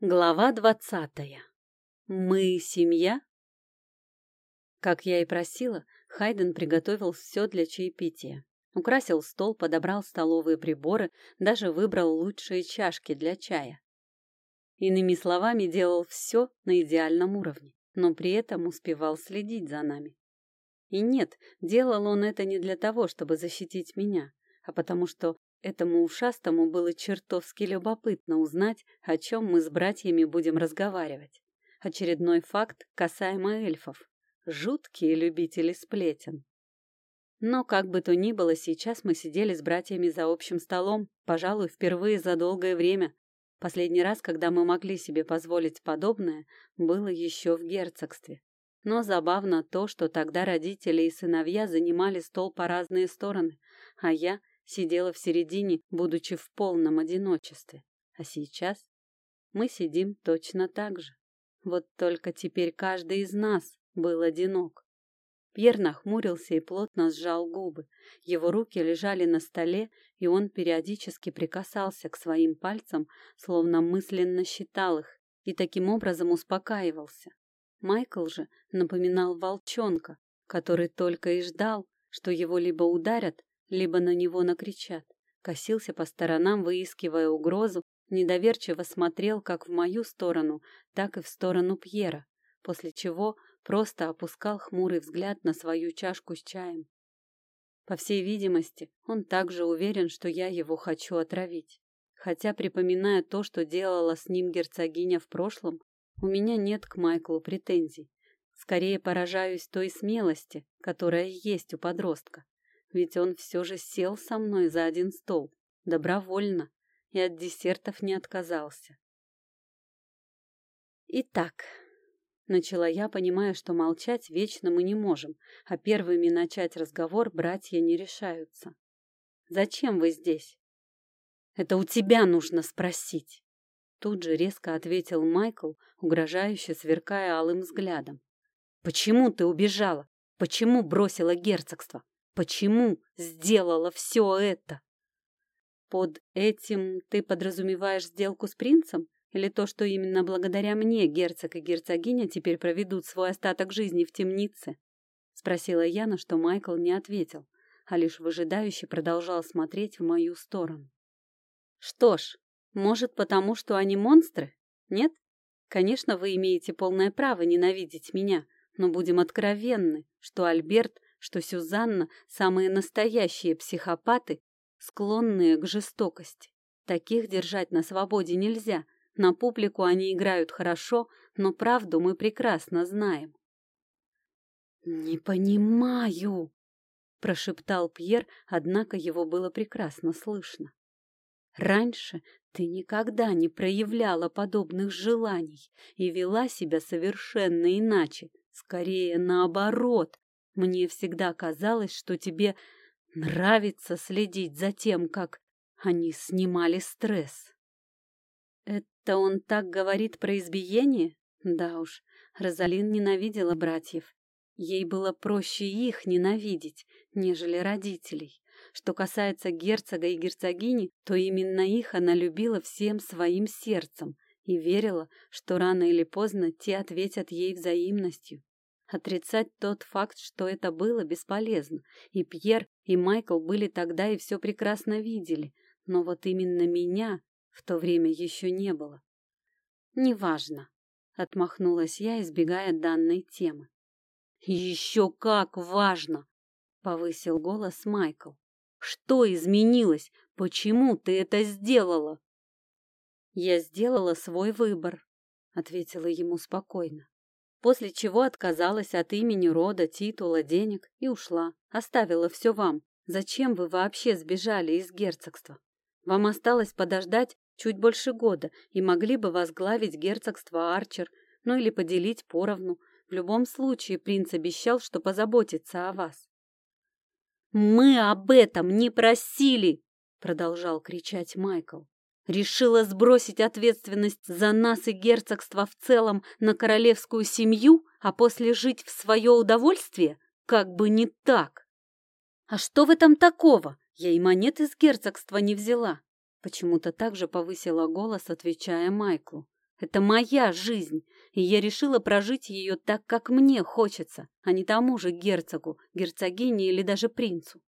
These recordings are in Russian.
Глава двадцатая. Мы семья? Как я и просила, Хайден приготовил все для чаепития. Украсил стол, подобрал столовые приборы, даже выбрал лучшие чашки для чая. Иными словами, делал все на идеальном уровне, но при этом успевал следить за нами. И нет, делал он это не для того, чтобы защитить меня, а потому что Этому ушастому было чертовски любопытно узнать, о чем мы с братьями будем разговаривать. Очередной факт касаемо эльфов. Жуткие любители сплетен. Но, как бы то ни было, сейчас мы сидели с братьями за общим столом, пожалуй, впервые за долгое время. Последний раз, когда мы могли себе позволить подобное, было еще в герцогстве. Но забавно то, что тогда родители и сыновья занимали стол по разные стороны, а я сидела в середине, будучи в полном одиночестве. А сейчас мы сидим точно так же. Вот только теперь каждый из нас был одинок. Пьер нахмурился и плотно сжал губы. Его руки лежали на столе, и он периодически прикасался к своим пальцам, словно мысленно считал их, и таким образом успокаивался. Майкл же напоминал волчонка, который только и ждал, что его либо ударят, либо на него накричат. Косился по сторонам, выискивая угрозу, недоверчиво смотрел как в мою сторону, так и в сторону Пьера, после чего просто опускал хмурый взгляд на свою чашку с чаем. По всей видимости, он также уверен, что я его хочу отравить. Хотя, припоминая то, что делала с ним герцогиня в прошлом, у меня нет к Майклу претензий. Скорее поражаюсь той смелости, которая есть у подростка ведь он все же сел со мной за один стол, добровольно, и от десертов не отказался. Итак, начала я, понимая, что молчать вечно мы не можем, а первыми начать разговор братья не решаются. Зачем вы здесь? Это у тебя нужно спросить. Тут же резко ответил Майкл, угрожающе сверкая алым взглядом. Почему ты убежала? Почему бросила герцогство? Почему сделала все это? Под этим ты подразумеваешь сделку с принцем? Или то, что именно благодаря мне герцог и герцогиня теперь проведут свой остаток жизни в темнице? Спросила я, на что Майкл не ответил, а лишь выжидающе продолжал смотреть в мою сторону. Что ж, может, потому что они монстры? Нет? Конечно, вы имеете полное право ненавидеть меня, но будем откровенны, что Альберт что Сюзанна – самые настоящие психопаты, склонные к жестокости. Таких держать на свободе нельзя. На публику они играют хорошо, но правду мы прекрасно знаем. «Не понимаю», — прошептал Пьер, однако его было прекрасно слышно. «Раньше ты никогда не проявляла подобных желаний и вела себя совершенно иначе, скорее наоборот, мне всегда казалось, что тебе нравится следить за тем, как они снимали стресс. Это он так говорит про избиение? Да уж, Розалин ненавидела братьев. Ей было проще их ненавидеть, нежели родителей. Что касается герцога и герцогини, то именно их она любила всем своим сердцем и верила, что рано или поздно те ответят ей взаимностью. Отрицать тот факт, что это было, бесполезно. И Пьер, и Майкл были тогда и все прекрасно видели. Но вот именно меня в то время еще не было. «Неважно», — отмахнулась я, избегая данной темы. «Еще как важно!» — повысил голос Майкл. «Что изменилось? Почему ты это сделала?» «Я сделала свой выбор», — ответила ему спокойно после чего отказалась от имени рода, титула, денег и ушла. Оставила все вам. Зачем вы вообще сбежали из герцогства? Вам осталось подождать чуть больше года и могли бы возглавить герцогство Арчер, ну или поделить поровну. В любом случае принц обещал, что позаботится о вас. «Мы об этом не просили!» — продолжал кричать Майкл. Решила сбросить ответственность за нас и герцогство в целом на королевскую семью, а после жить в свое удовольствие? Как бы не так. А что в этом такого? Я и монет из герцогства не взяла. Почему-то так же повысила голос, отвечая Майклу. Это моя жизнь, и я решила прожить ее так, как мне хочется, а не тому же герцогу, герцогине или даже принцу.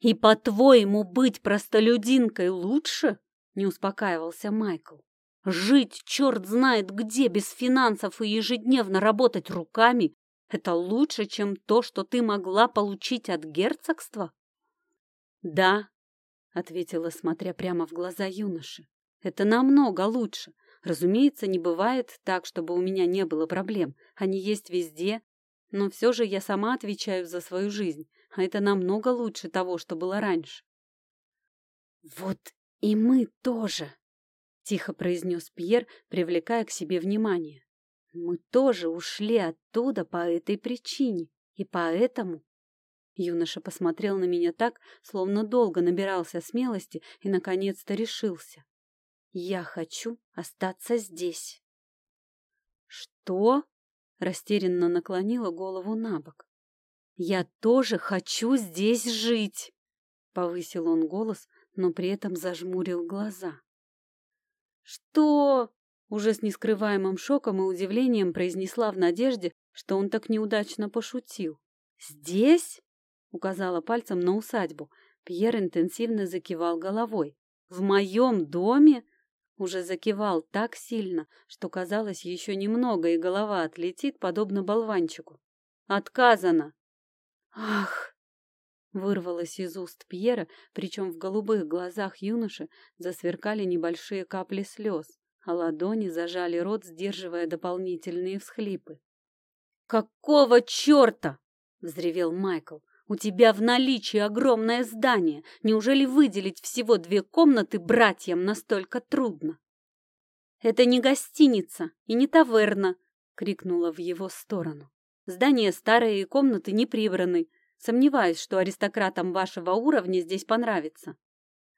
«И, по-твоему, быть простолюдинкой лучше?» — не успокаивался Майкл. «Жить черт знает где, без финансов и ежедневно работать руками — это лучше, чем то, что ты могла получить от герцогства?» «Да», — ответила, смотря прямо в глаза юноши, — «это намного лучше, Разумеется, не бывает так, чтобы у меня не было проблем. Они есть везде. Но все же я сама отвечаю за свою жизнь, а это намного лучше того, что было раньше. «Вот и мы тоже», — тихо произнес Пьер, привлекая к себе внимание. «Мы тоже ушли оттуда по этой причине, и поэтому...» Юноша посмотрел на меня так, словно долго набирался смелости и, наконец-то, решился. Я хочу остаться здесь. Что? Растерянно наклонила голову на бок. Я тоже хочу здесь жить. Повысил он голос, но при этом зажмурил глаза. Что? Уже с нескрываемым шоком и удивлением произнесла в надежде, что он так неудачно пошутил. «Здесь?» — указала пальцем на усадьбу. Пьер интенсивно закивал головой. «В моем доме? уже закивал так сильно, что казалось еще немного, и голова отлетит, подобно болванчику. «Отказано!» «Ах!» Вырвалось из уст Пьера, причем в голубых глазах юноши засверкали небольшие капли слез, а ладони зажали рот, сдерживая дополнительные всхлипы. «Какого черта?» — взревел Майкл. У тебя в наличии огромное здание. Неужели выделить всего две комнаты братьям настолько трудно? Это не гостиница и не таверна, крикнула в его сторону. Здание старое и комнаты не прибраны. Сомневаюсь, что аристократам вашего уровня здесь понравится.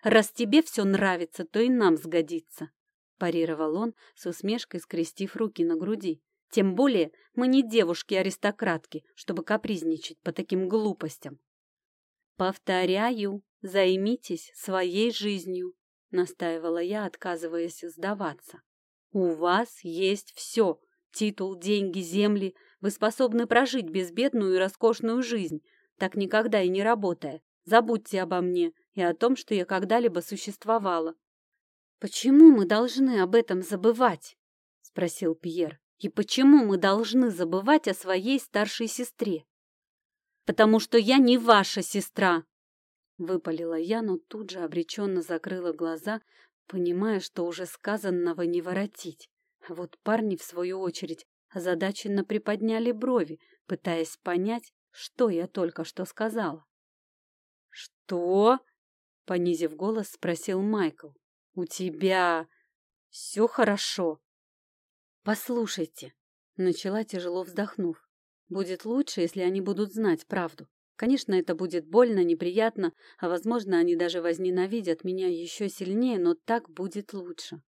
Раз тебе все нравится, то и нам сгодится, парировал он с усмешкой, скрестив руки на груди. Тем более мы не девушки-аристократки, чтобы капризничать по таким глупостям. Повторяю, займитесь своей жизнью, настаивала я, отказываясь сдаваться. У вас есть все — титул, деньги, земли. Вы способны прожить безбедную и роскошную жизнь, так никогда и не работая. Забудьте обо мне и о том, что я когда-либо существовала. «Почему мы должны об этом забывать?» — спросил Пьер. И почему мы должны забывать о своей старшей сестре? Потому что я не ваша сестра, выпалила я, но тут же обреченно закрыла глаза, понимая, что уже сказанного не воротить. А вот парни, в свою очередь, озадаченно приподняли брови, пытаясь понять, что я только что сказала. «Что?» — понизив голос, спросил Майкл. «У тебя все хорошо?» «Послушайте», — начала тяжело вздохнув, «будет лучше, если они будут знать правду. Конечно, это будет больно, неприятно, а, возможно, они даже возненавидят меня еще сильнее, но так будет лучше.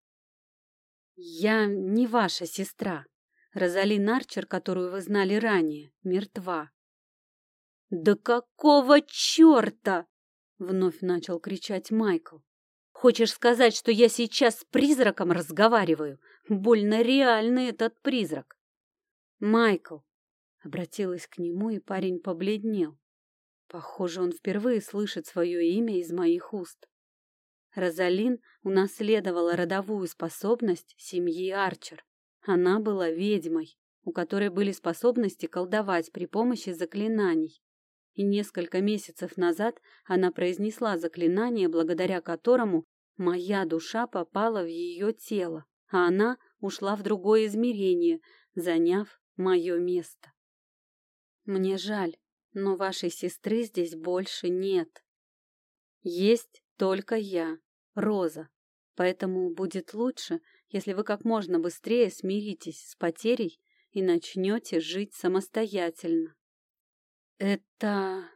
Я не ваша сестра. Розали Нарчер, которую вы знали ранее, мертва. «Да какого черта?» — вновь начал кричать Майкл. «Хочешь сказать, что я сейчас с призраком разговариваю? Больно реальный этот призрак. Майкл. Обратилась к нему, и парень побледнел. Похоже, он впервые слышит свое имя из моих уст. Розалин унаследовала родовую способность семьи Арчер. Она была ведьмой, у которой были способности колдовать при помощи заклинаний. И несколько месяцев назад она произнесла заклинание, благодаря которому моя душа попала в ее тело а она ушла в другое измерение, заняв мое место. Мне жаль, но вашей сестры здесь больше нет. Есть только я, Роза, поэтому будет лучше, если вы как можно быстрее смиритесь с потерей и начнете жить самостоятельно. Это...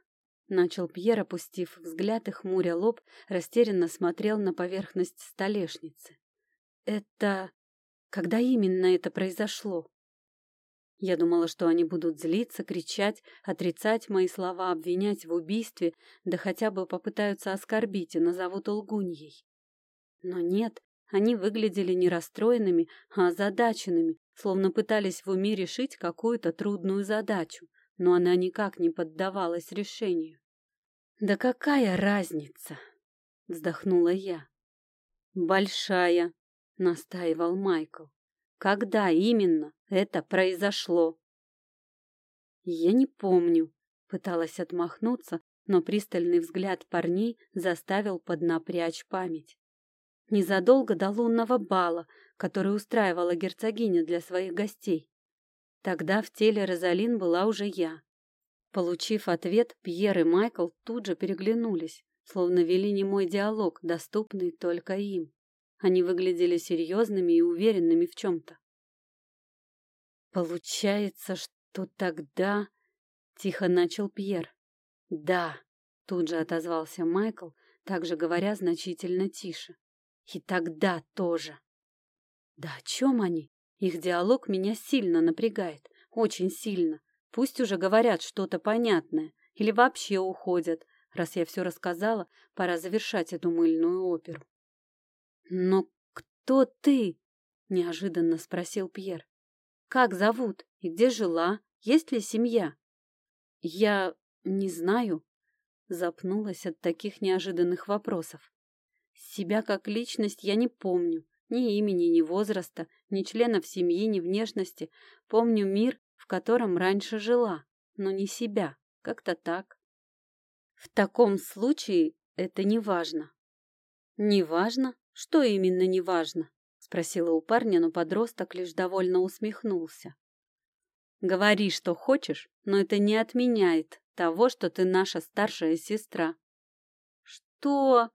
Начал Пьер, опустив взгляд и хмуря лоб, растерянно смотрел на поверхность столешницы. Это... Когда именно это произошло? Я думала, что они будут злиться, кричать, отрицать мои слова, обвинять в убийстве, да хотя бы попытаются оскорбить и назовут лгуньей. Но нет, Они выглядели не расстроенными, а озадаченными, словно пытались в уме решить какую-то трудную задачу, но она никак не поддавалась решению. «Да какая разница?» — вздохнула я. «Большая», — настаивал Майкл. «Когда именно это произошло?» «Я не помню», — пыталась отмахнуться, но пристальный взгляд парней заставил поднапрячь память. Незадолго до лунного бала, который устраивала герцогиня для своих гостей. Тогда в теле Розалин была уже я. Получив ответ, Пьер и Майкл тут же переглянулись, словно вели немой диалог, доступный только им. Они выглядели серьезными и уверенными в чем-то. «Получается, что тогда...» — тихо начал Пьер. «Да», — тут же отозвался Майкл, также говоря значительно тише. «И тогда тоже». «Да о чем они? Их диалог меня сильно напрягает, очень сильно. Пусть уже говорят что-то понятное или вообще уходят. Раз я все рассказала, пора завершать эту мыльную оперу». «Но кто ты?» — неожиданно спросил Пьер. «Как зовут и где жила? Есть ли семья?» «Я не знаю. Запнулась от таких неожиданных вопросов. Себя как личность я не помню. Ни имени, ни возраста, ни членов семьи, ни внешности. Помню мир, в котором раньше жила, но не себя. Как-то так. В таком случае это не важно. Не важно? Что именно не важно? Спросила у парня, но подросток лишь довольно усмехнулся. Говори, что хочешь, но это не отменяет того, что ты наша старшая сестра. Что?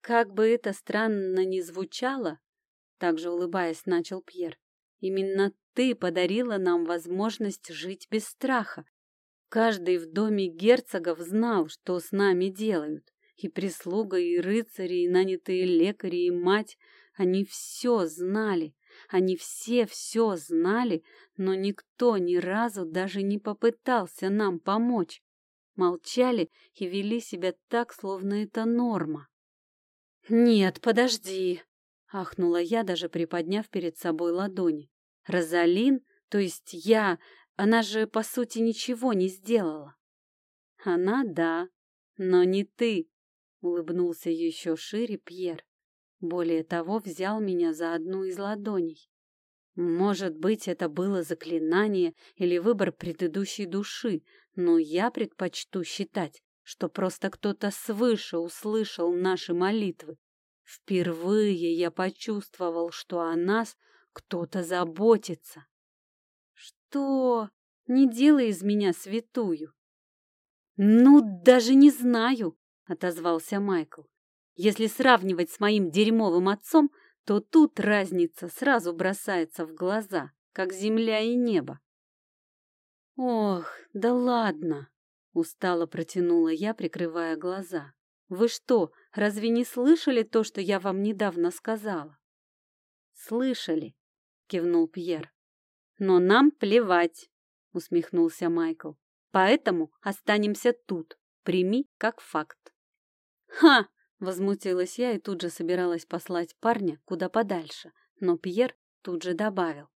Как бы это странно ни звучало, также улыбаясь, начал Пьер. Именно ты подарила нам возможность жить без страха. Каждый в доме герцогов знал, что с нами делают. И прислуга, и рыцари, и нанятые лекари, и мать. Они все знали. Они все все знали, но никто ни разу даже не попытался нам помочь. Молчали и вели себя так, словно это норма. «Нет, подожди!» — ахнула я, даже приподняв перед собой ладони. «Розалин, то есть я, она же, по сути, ничего не сделала». «Она — да, но не ты», — улыбнулся еще шире Пьер. Более того, взял меня за одну из ладоней. Может быть, это было заклинание или выбор предыдущей души, но я предпочту считать, что просто кто-то свыше услышал наши молитвы. Впервые я почувствовал, что о нас кто-то заботится. Что? Не делай из меня святую. Ну, даже не знаю, отозвался Майкл. Если сравнивать с моим дерьмовым отцом, то тут разница сразу бросается в глаза, как земля и небо. Ох, да ладно, устало протянула я, прикрывая глаза. Вы что, разве не слышали то, что я вам недавно сказала? Слышали, кивнул Пьер. Но нам плевать, усмехнулся Майкл. Поэтому останемся тут. Прими как факт. Ха, Возмутилась я и тут же собиралась послать парня куда подальше, но Пьер тут же добавил.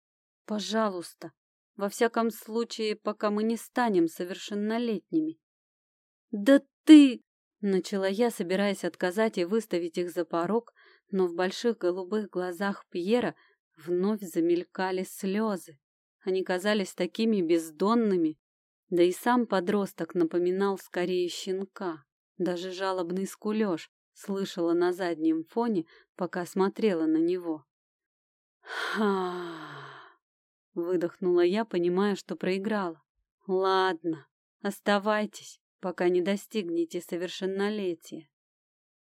«Пожалуйста, во всяком случае, пока мы не станем совершеннолетними». «Да ты...» — начала я, собираясь отказать и выставить их за порог, но в больших голубых глазах Пьера вновь замелькали слезы. Они казались такими бездонными, да и сам подросток напоминал скорее щенка. Даже жалобный скулеж, слышала на заднем фоне, пока смотрела на него. «Ха!» — выдохнула я, понимая, что проиграла. «Ладно, оставайтесь, пока не достигнете совершеннолетия.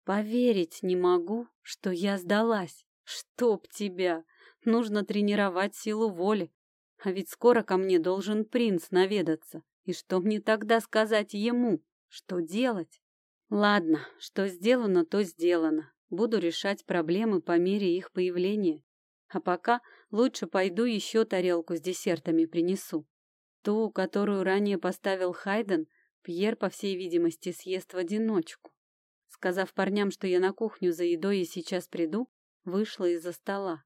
Поверить не могу, что я сдалась. Чтоб тебя! Нужно тренировать силу воли. А ведь скоро ко мне должен принц наведаться. И что мне тогда сказать ему? Что делать? Ладно, что сделано, то сделано. Буду решать проблемы по мере их появления. А пока лучше пойду еще тарелку с десертами принесу. Ту, которую ранее поставил Хайден, Пьер, по всей видимости, съест в одиночку. Сказав парням, что я на кухню за едой и сейчас приду, вышла из-за стола.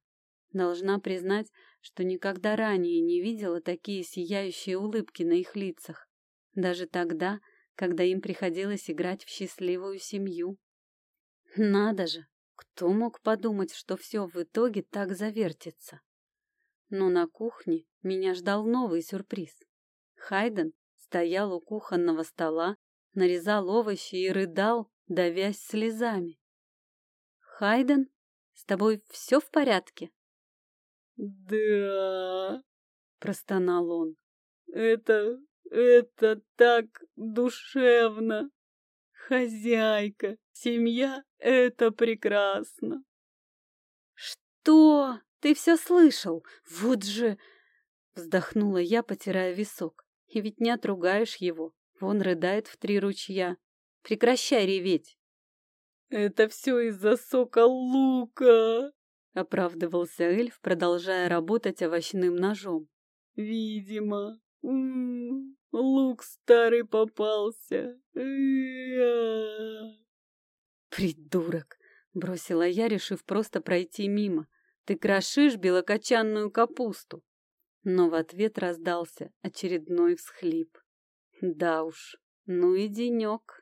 Должна признать, что никогда ранее не видела такие сияющие улыбки на их лицах. Даже тогда, когда им приходилось играть в счастливую семью. Надо же, кто мог подумать, что все в итоге так завертится? Но на кухне меня ждал новый сюрприз. Хайден стоял у кухонного стола, нарезал овощи и рыдал, давясь слезами. «Хайден, с тобой все в порядке?» «Да», — простонал он, — «это... это так душевно! Хозяйка, семья — это прекрасно!» «Что? Ты все слышал? Вот же...» Вздохнула я, потирая висок. И ведь не отругаешь его. Вон рыдает в три ручья. Прекращай реветь. «Это все из-за сока лука!» — оправдывался эльф, продолжая работать овощным ножом. «Видимо. М -м -м, лук старый попался. «Придурок!» — бросила я, решив просто пройти мимо. «Ты крошишь белокочанную капусту!» Но в ответ раздался очередной всхлип. «Да уж, ну и денек!»